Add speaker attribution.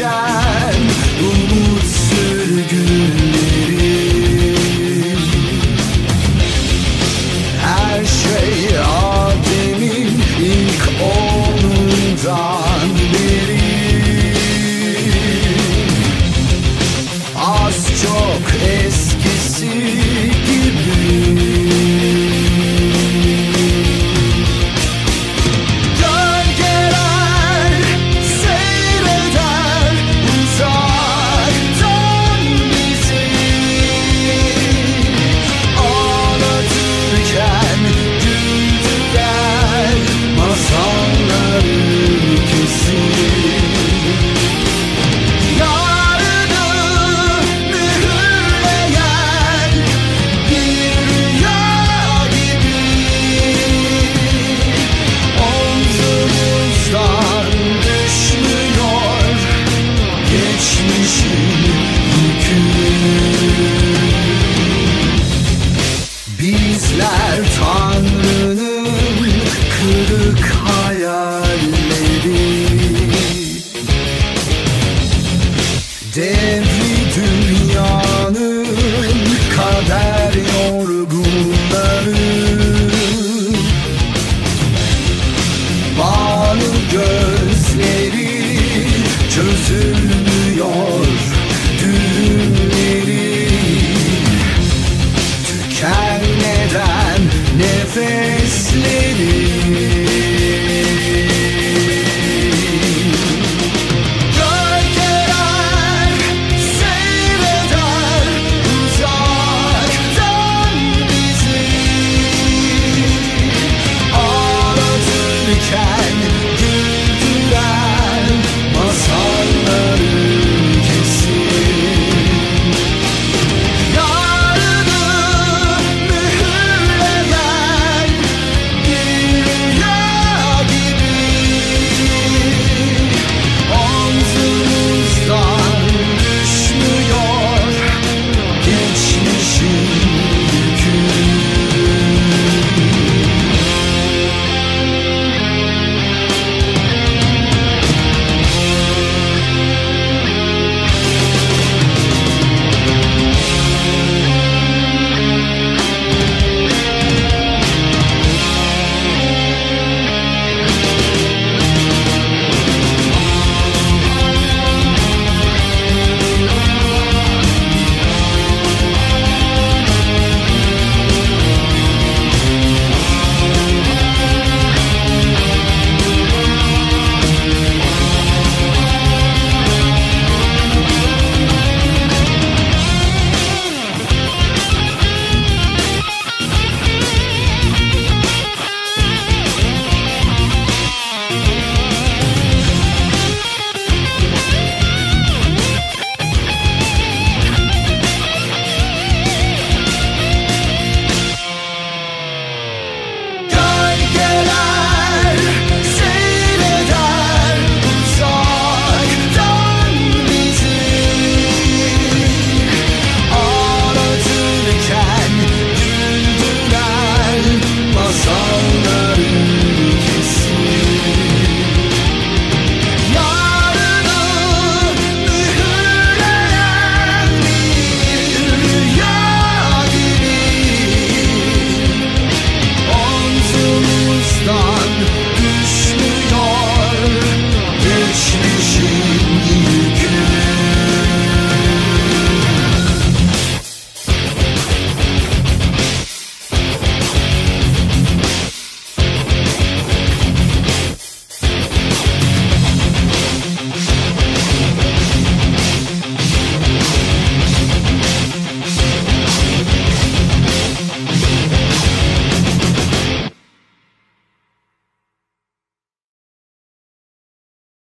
Speaker 1: shine. Her tanrının kırık hayalleri. Devri dünyanın kader yorgunları. Bağlı gözleri çözülür They sleep.